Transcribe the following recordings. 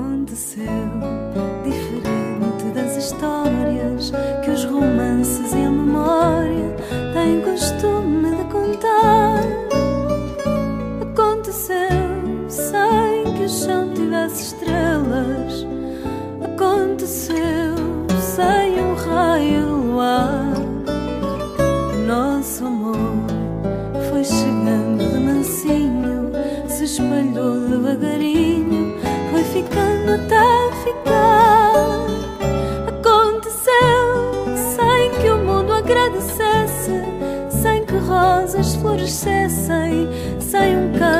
aconteceu, diferente das histórias que os romances e a memória têm costume de contar. Aconteceu sem que o chão tivesse estrelas. Aconteceu sem um raio luar. O nosso amor foi chegando de mansinho, se espalhou devagarinho ficar. Aconteceu sem que o mundo agradecesse, sem que rosas florescessem, sem um canto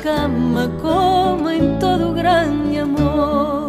cama, como em todo grande amor.